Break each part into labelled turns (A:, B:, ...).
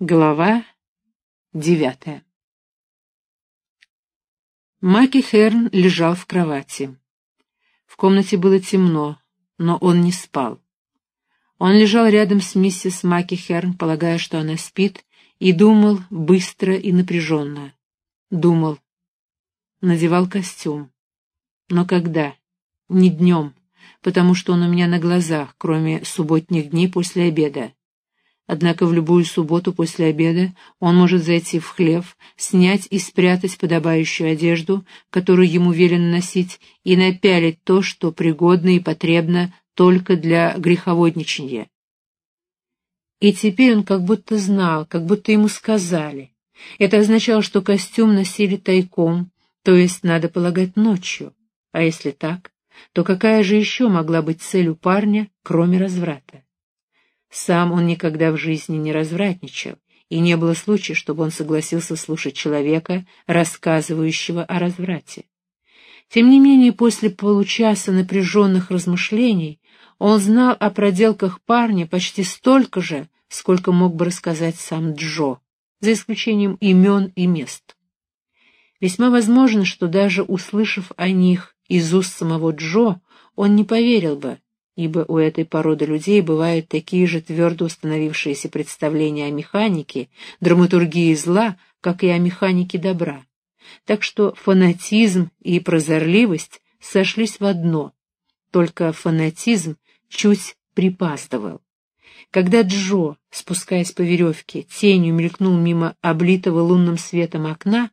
A: Глава девятая Маки Херн лежал в кровати. В комнате было темно, но он не спал. Он лежал рядом с миссис Маки Херн, полагая, что она спит, и думал быстро и напряженно. Думал. Надевал костюм. Но когда? Не днем, потому что он у меня на глазах, кроме субботних дней после обеда. Однако в любую субботу после обеда он может зайти в хлев, снять и спрятать подобающую одежду, которую ему велено носить, и напялить то, что пригодно и потребно только для греховодничания. И теперь он как будто знал, как будто ему сказали. Это означало, что костюм носили тайком, то есть, надо полагать, ночью. А если так, то какая же еще могла быть цель у парня, кроме разврата? Сам он никогда в жизни не развратничал, и не было случая, чтобы он согласился слушать человека, рассказывающего о разврате. Тем не менее, после получаса напряженных размышлений он знал о проделках парня почти столько же, сколько мог бы рассказать сам Джо, за исключением имен и мест. Весьма возможно, что даже услышав о них из уст самого Джо, он не поверил бы, ибо у этой породы людей бывают такие же твердо установившиеся представления о механике, драматургии зла, как и о механике добра. Так что фанатизм и прозорливость сошлись в одно, только фанатизм чуть припаздывал. Когда Джо, спускаясь по веревке, тенью мелькнул мимо облитого лунным светом окна,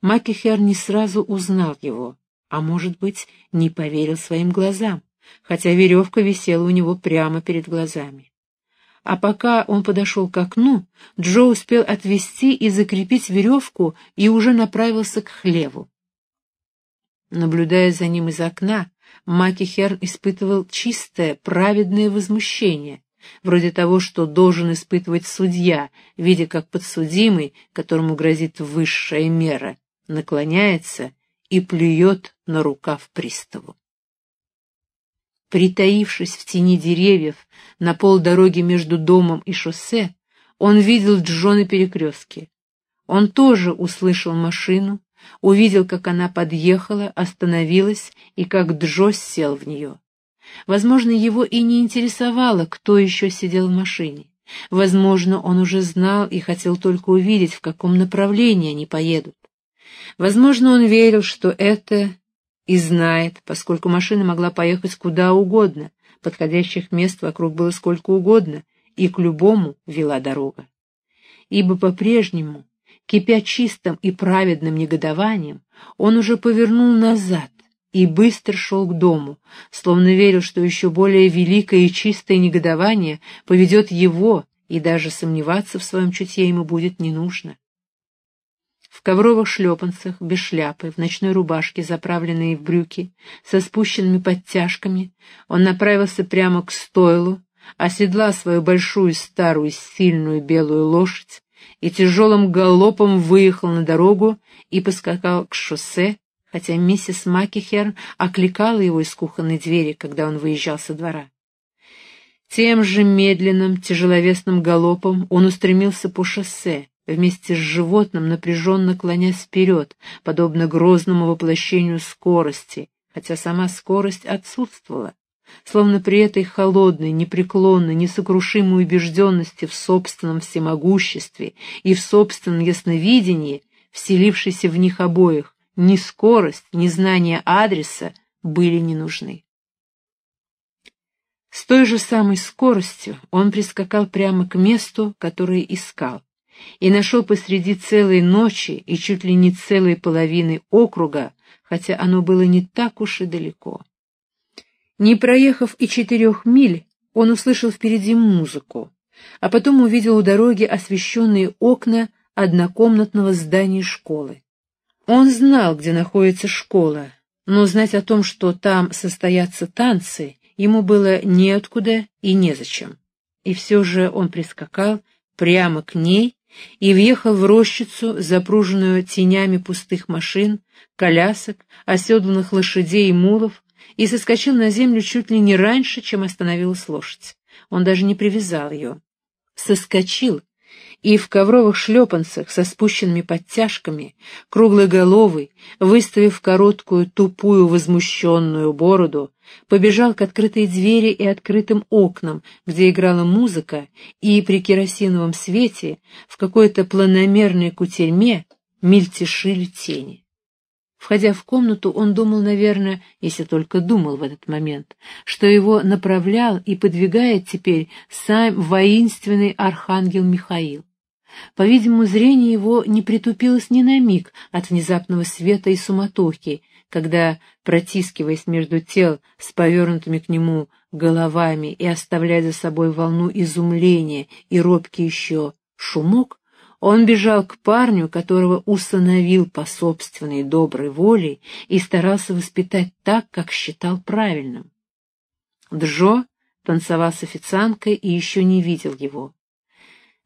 A: Макихер не сразу узнал его, а, может быть, не поверил своим глазам хотя веревка висела у него прямо перед глазами. А пока он подошел к окну, Джо успел отвести и закрепить веревку и уже направился к хлеву. Наблюдая за ним из окна, Маки Херн испытывал чистое, праведное возмущение, вроде того, что должен испытывать судья, видя, как подсудимый, которому грозит высшая мера, наклоняется и плюет на рукав приставу. Притаившись в тени деревьев на полдороги между домом и шоссе, он видел Джо на перекрестке. Он тоже услышал машину, увидел, как она подъехала, остановилась и как Джо сел в нее. Возможно, его и не интересовало, кто еще сидел в машине. Возможно, он уже знал и хотел только увидеть, в каком направлении они поедут. Возможно, он верил, что это и знает, поскольку машина могла поехать куда угодно, подходящих мест вокруг было сколько угодно, и к любому вела дорога. Ибо по-прежнему, кипя чистым и праведным негодованием, он уже повернул назад и быстро шел к дому, словно верил, что еще более великое и чистое негодование поведет его, и даже сомневаться в своем чутье ему будет не нужно в ковровых шлепанцах, без шляпы, в ночной рубашке, заправленной в брюки, со спущенными подтяжками, он направился прямо к стойлу, оседла свою большую старую сильную белую лошадь и тяжелым галопом выехал на дорогу и поскакал к шоссе, хотя миссис Макихерн окликала его из кухонной двери, когда он выезжал со двора. Тем же медленным, тяжеловесным галопом он устремился по шоссе, вместе с животным напряженно клонясь вперед, подобно грозному воплощению скорости, хотя сама скорость отсутствовала, словно при этой холодной, непреклонной, несокрушимой убежденности в собственном всемогуществе и в собственном ясновидении, вселившейся в них обоих, ни скорость, ни знание адреса были не нужны. С той же самой скоростью он прискакал прямо к месту, которое искал и нашел посреди целой ночи и чуть ли не целой половины округа, хотя оно было не так уж и далеко. Не проехав и четырех миль, он услышал впереди музыку, а потом увидел у дороги освещенные окна однокомнатного здания школы. Он знал, где находится школа, но знать о том, что там состоятся танцы, ему было неоткуда и незачем. И все же он прискакал прямо к ней и въехал в рощицу, запруженную тенями пустых машин, колясок, оседланных лошадей и мулов, и соскочил на землю чуть ли не раньше, чем остановилась лошадь. Он даже не привязал ее. Соскочил и в ковровых шлепанцах со спущенными подтяжками, круглоголовый, выставив короткую, тупую, возмущенную бороду, побежал к открытой двери и открытым окнам, где играла музыка, и при керосиновом свете в какой-то планомерной кутерьме мельтешили тени. Входя в комнату, он думал, наверное, если только думал в этот момент, что его направлял и подвигает теперь сам воинственный архангел Михаил. По-видимому, зрение его не притупилось ни на миг от внезапного света и суматохи, когда, протискиваясь между тел с повернутыми к нему головами и оставляя за собой волну изумления и робкий еще шумок, он бежал к парню, которого усыновил по собственной доброй воле и старался воспитать так, как считал правильным. Джо танцевал с официанткой и еще не видел его.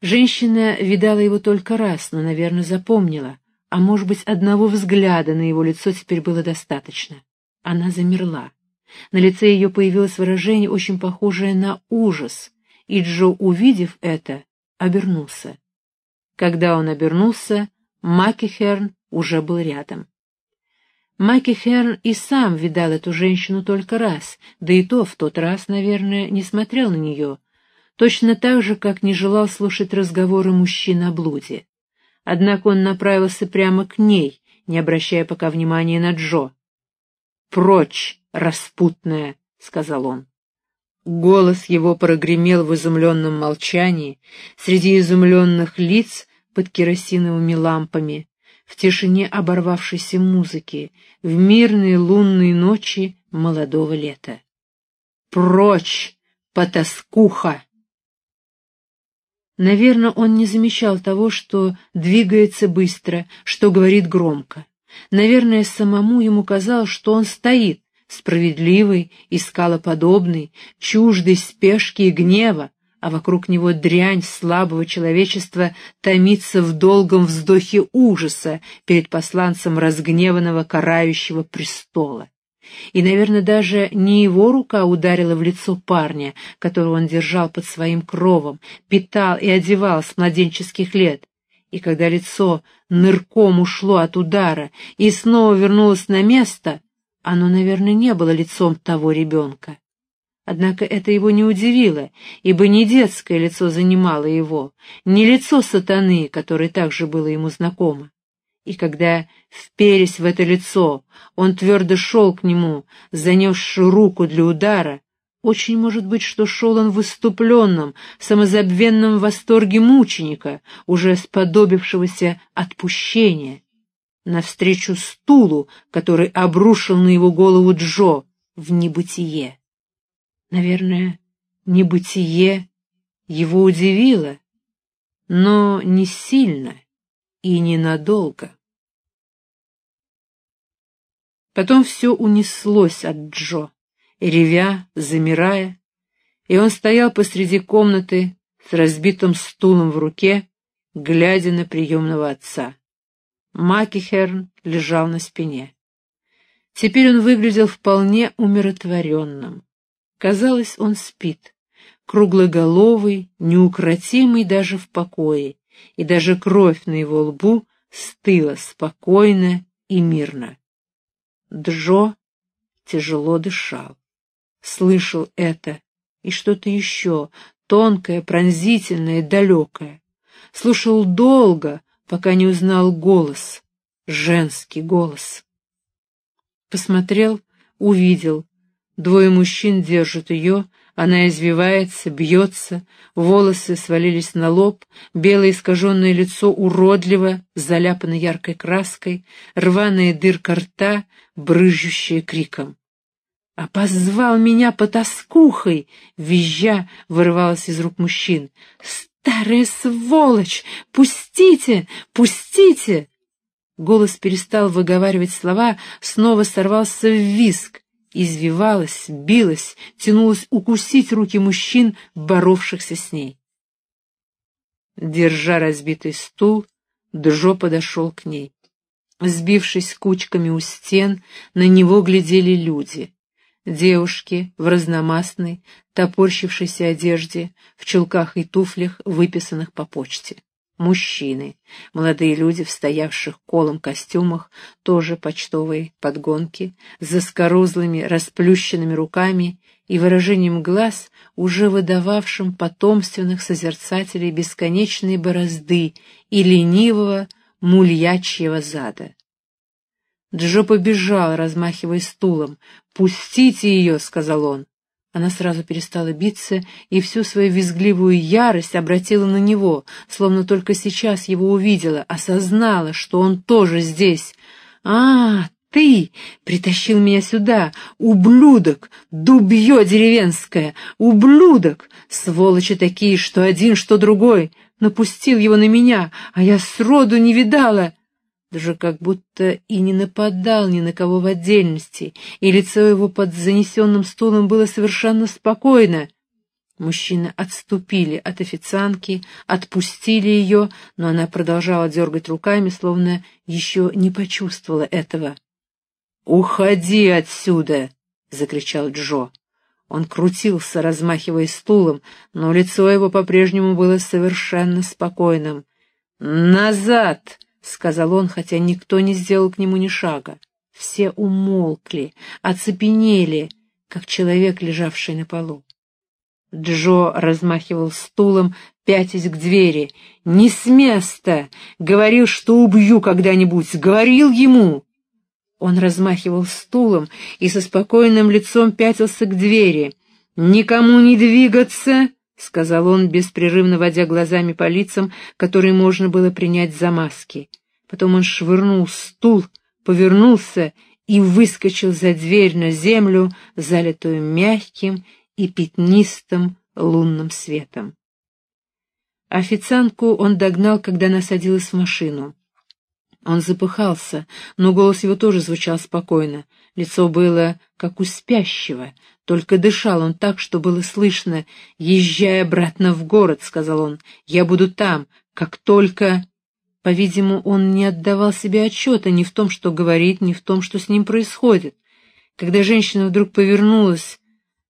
A: Женщина видала его только раз, но, наверное, запомнила, а, может быть, одного взгляда на его лицо теперь было достаточно. Она замерла. На лице ее появилось выражение, очень похожее на ужас, и Джо, увидев это, обернулся. Когда он обернулся, Макихерн уже был рядом. Макихерн и сам видал эту женщину только раз, да и то в тот раз, наверное, не смотрел на нее, точно так же, как не желал слушать разговоры мужчин о блуде. Однако он направился прямо к ней, не обращая пока внимания на Джо. «Прочь, распутная!» — сказал он. Голос его прогремел в изумленном молчании, среди изумленных лиц под керосиновыми лампами, в тишине оборвавшейся музыки, в мирные лунные ночи молодого лета. «Прочь, потаскуха!» Наверное, он не замечал того, что двигается быстро, что говорит громко. Наверное, самому ему казалось, что он стоит, справедливый и скалоподобный, чуждый спешки и гнева, а вокруг него дрянь слабого человечества томится в долгом вздохе ужаса перед посланцем разгневанного карающего престола. И, наверное, даже не его рука ударила в лицо парня, которого он держал под своим кровом, питал и одевал с младенческих лет. И когда лицо нырком ушло от удара и снова вернулось на место, оно, наверное, не было лицом того ребенка. Однако это его не удивило, ибо не детское лицо занимало его, не лицо сатаны, которое также было ему знакомо. И когда, вперясь в это лицо, он твердо шел к нему, занесши руку для удара, очень может быть, что шел он в выступленном, самозабвенном восторге мученика, уже сподобившегося отпущения, навстречу стулу, который обрушил на его голову Джо в небытие. Наверное, небытие его удивило, но не сильно и ненадолго. Потом все унеслось от Джо, ревя, замирая, и он стоял посреди комнаты с разбитым стулом в руке, глядя на приемного отца. Макихерн лежал на спине. Теперь он выглядел вполне умиротворенным. Казалось, он спит, круглоголовый, неукротимый даже в покое, и даже кровь на его лбу стыла спокойно и мирно. Джо тяжело дышал, слышал это и что-то еще, тонкое, пронзительное, далекое. Слушал долго, пока не узнал голос, женский голос. Посмотрел, увидел. Двое мужчин держат ее, она извивается, бьется, волосы свалились на лоб, белое искаженное лицо уродливо, заляпано яркой краской, рваная дырка рта, брызжущая криком. «А позвал меня потаскухой!» — визжа вырывалась из рук мужчин. «Старая сволочь! Пустите! Пустите!» Голос перестал выговаривать слова, снова сорвался в виск. Извивалась, билась, тянулась укусить руки мужчин, боровшихся с ней. Держа разбитый стул, Джо подошел к ней. Сбившись кучками у стен, на него глядели люди. девушки в разномастной, топорщившейся одежде, в чулках и туфлях, выписанных по почте. Мужчины, молодые люди в стоявших колом костюмах, тоже почтовые подгонки, с заскорузлыми, расплющенными руками и выражением глаз, уже выдававшим потомственных созерцателей бесконечной борозды и ленивого мульячьего зада. Джо побежал, размахивая стулом. «Пустите ее!» — сказал он. Она сразу перестала биться и всю свою визгливую ярость обратила на него, словно только сейчас его увидела, осознала, что он тоже здесь. «А, ты притащил меня сюда, ублюдок, дубье деревенское, ублюдок, сволочи такие, что один, что другой, напустил его на меня, а я сроду не видала» даже как будто и не нападал ни на кого в отдельности, и лицо его под занесенным стулом было совершенно спокойно. Мужчины отступили от официантки, отпустили ее, но она продолжала дергать руками, словно еще не почувствовала этого. «Уходи отсюда!» — закричал Джо. Он крутился, размахивая стулом, но лицо его по-прежнему было совершенно спокойным. «Назад!» — сказал он, хотя никто не сделал к нему ни шага. Все умолкли, оцепенели, как человек, лежавший на полу. Джо размахивал стулом, пятясь к двери. «Не с места! Говорил, что убью когда-нибудь! Говорил ему!» Он размахивал стулом и со спокойным лицом пятился к двери. «Никому не двигаться!» — сказал он, беспрерывно водя глазами по лицам, которые можно было принять за маски. Потом он швырнул стул, повернулся и выскочил за дверь на землю, залитую мягким и пятнистым лунным светом. Официантку он догнал, когда она садилась в машину. Он запыхался, но голос его тоже звучал спокойно. Лицо было как у спящего, только дышал он так, что было слышно. «Езжай обратно в город», — сказал он, — «я буду там, как только...» По-видимому, он не отдавал себе отчета ни в том, что говорит, ни в том, что с ним происходит. Когда женщина вдруг повернулась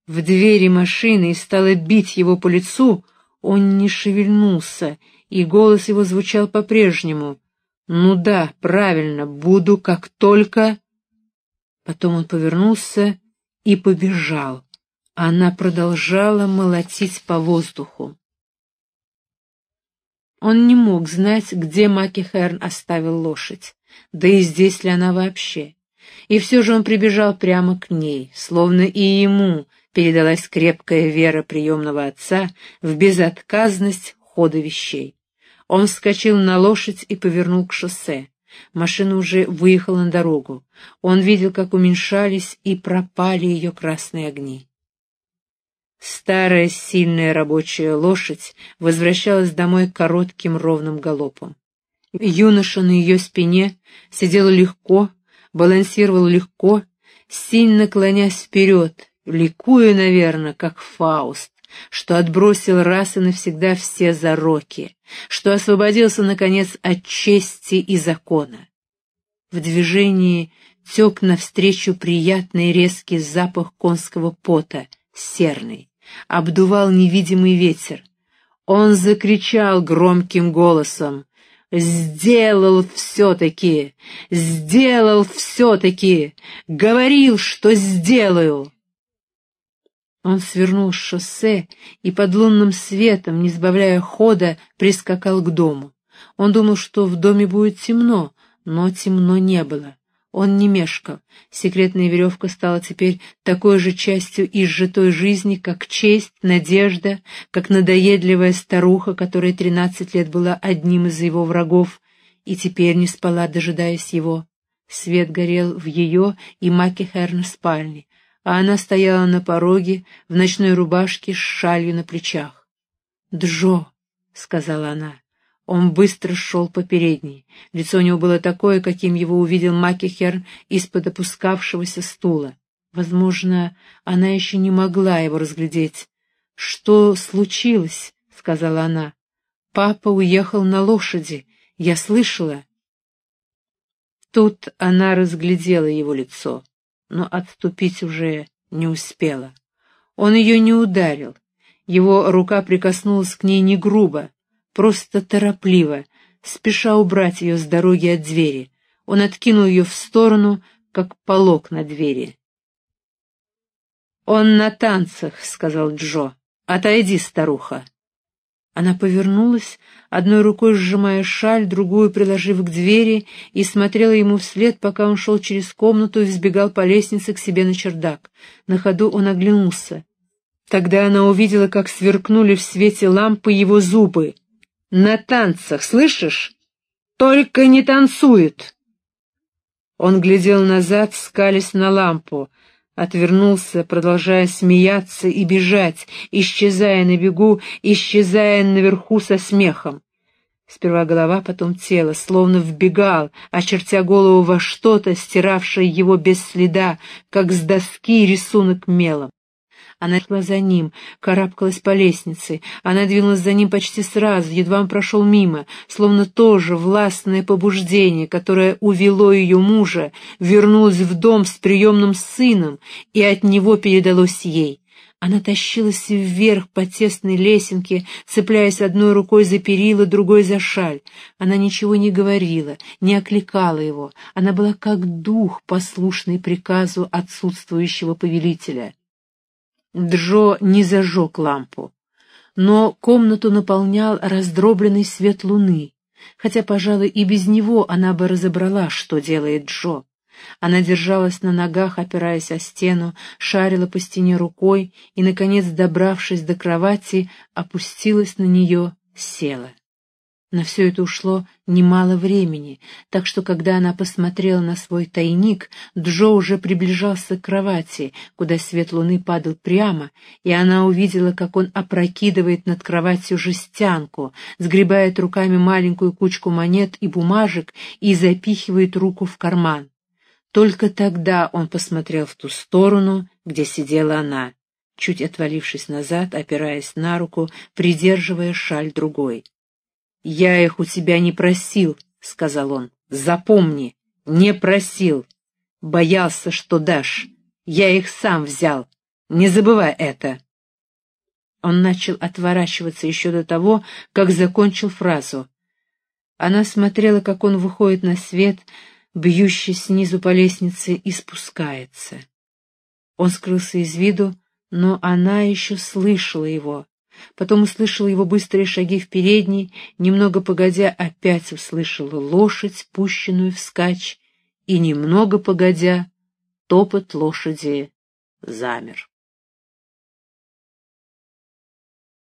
A: в двери машины и стала бить его по лицу, он не шевельнулся, и голос его звучал по-прежнему. «Ну да, правильно, буду как только...» Потом он повернулся и побежал. Она продолжала молотить по воздуху. Он не мог знать, где Маки Херн оставил лошадь, да и здесь ли она вообще. И все же он прибежал прямо к ней, словно и ему передалась крепкая вера приемного отца в безотказность хода вещей. Он вскочил на лошадь и повернул к шоссе. Машина уже выехала на дорогу. Он видел, как уменьшались и пропали ее красные огни. Старая сильная рабочая лошадь возвращалась домой коротким ровным галопом. Юноша на ее спине сидел легко, балансировал легко, сильно наклонясь вперед, ликуя, наверное, как Фауст, что отбросил раз и навсегда все зароки, что освободился, наконец, от чести и закона. В движении тек навстречу приятный резкий запах конского пота, серный обдувал невидимый ветер. Он закричал громким голосом. «Сделал все-таки! Сделал все-таки! Говорил, что сделаю!» Он свернул с шоссе и под лунным светом, не сбавляя хода, прискакал к дому. Он думал, что в доме будет темно, но темно не было. Он не мешкал. Секретная веревка стала теперь такой же частью изжитой жизни, как честь, надежда, как надоедливая старуха, которая тринадцать лет была одним из его врагов и теперь не спала, дожидаясь его. Свет горел в ее и Маки Херна спальне, а она стояла на пороге в ночной рубашке с шалью на плечах. «Джо», — сказала она, — он быстро шел по передней. Лицо у него было такое, каким его увидел Макихер из-под опускавшегося стула. Возможно, она еще не могла его разглядеть. «Что случилось?» — сказала она. «Папа уехал на лошади. Я слышала». Тут она разглядела его лицо, но отступить уже Не успела. Он ее не ударил. Его рука прикоснулась к ней не грубо, просто торопливо, спеша убрать ее с дороги от двери. Он откинул ее в сторону, как полог на двери. «Он на танцах», — сказал Джо. «Отойди, старуха». Она повернулась, одной рукой сжимая шаль, другую приложив к двери, и смотрела ему вслед, пока он шел через комнату и взбегал по лестнице к себе на чердак. На ходу он оглянулся. Тогда она увидела, как сверкнули в свете лампы его зубы. «На танцах, слышишь? Только не танцует!» Он глядел назад, скались на лампу — отвернулся, продолжая смеяться и бежать, исчезая на бегу, исчезая наверху со смехом. Сперва голова, потом тело, словно вбегал, очертя голову во что-то, стиравшее его без следа, как с доски рисунок мелом. Она шла за ним, карабкалась по лестнице. Она двинулась за ним почти сразу, едва он прошел мимо, словно тоже властное побуждение, которое увело ее мужа, вернулось в дом с приемным сыном и от него передалось ей. Она тащилась вверх по тесной лесенке, цепляясь одной рукой за перила, другой за шаль. Она ничего не говорила, не окликала его. Она была как дух, послушный приказу отсутствующего повелителя. Джо не зажег лампу, но комнату наполнял раздробленный свет луны, хотя, пожалуй, и без него она бы разобрала, что делает Джо. Она держалась на ногах, опираясь о стену, шарила по стене рукой и, наконец, добравшись до кровати, опустилась на нее, села. На все это ушло немало времени, так что, когда она посмотрела на свой тайник, Джо уже приближался к кровати, куда свет луны падал прямо, и она увидела, как он опрокидывает над кроватью жестянку, сгребает руками маленькую кучку монет и бумажек и запихивает руку в карман. Только тогда он посмотрел в ту сторону, где сидела она, чуть отвалившись назад, опираясь на руку, придерживая шаль другой. «Я их у тебя не просил», — сказал он. «Запомни, не просил. Боялся, что дашь. Я их сам взял. Не забывай это». Он начал отворачиваться еще до того, как закончил фразу. Она смотрела, как он выходит на свет, бьющий снизу по лестнице, и спускается. Он скрылся из виду, но она еще слышала его. Потом услышала его быстрые шаги в передней, немного погодя опять услышала лошадь, пущенную вскачь, и немного погодя топот лошади замер.